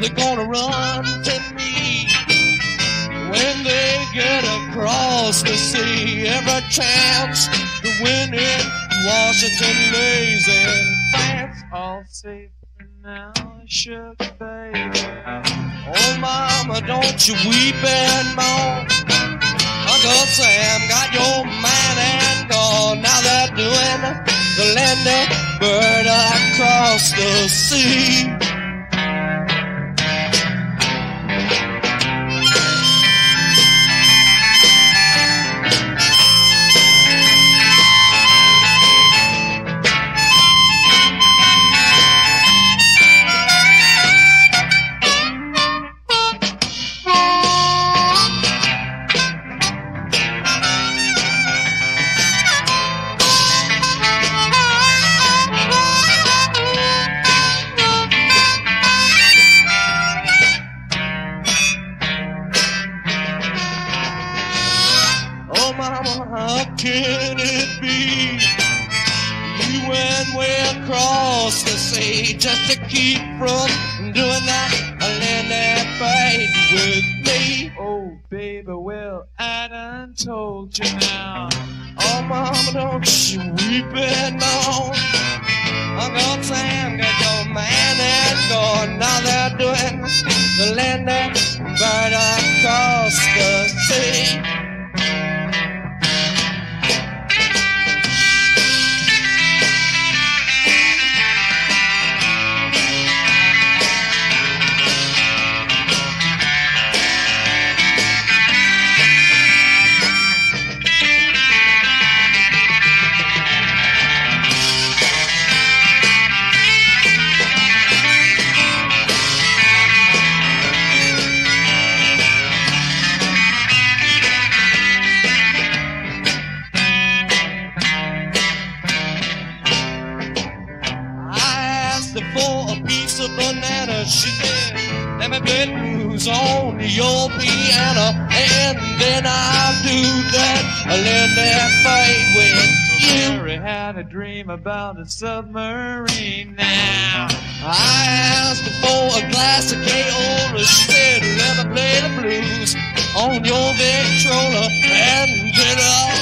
they're gonna run to me when they get across the sea. Every chance to win it, Washington in France. All safe now, sugar baby. Oh, mama, don't you weep and moan. Uncle Sam got your man and gone. Now they're doing the landing bird across the sea. How can it be? You went way across the sea just to keep from doing that land that fight with me. Oh, baby, well, I done told you now. Oh, mama, don't you weep and moan. Uncle Sam got your man and gone. Now they're doing the land that for a piece of banana. She said, let me play blues on your piano. And then I'll do that. I'll let that fight with you. Mary had a dream about a submarine now. I asked for a glass of K.O. She said, let me play the blues on your Victrola. And then I'll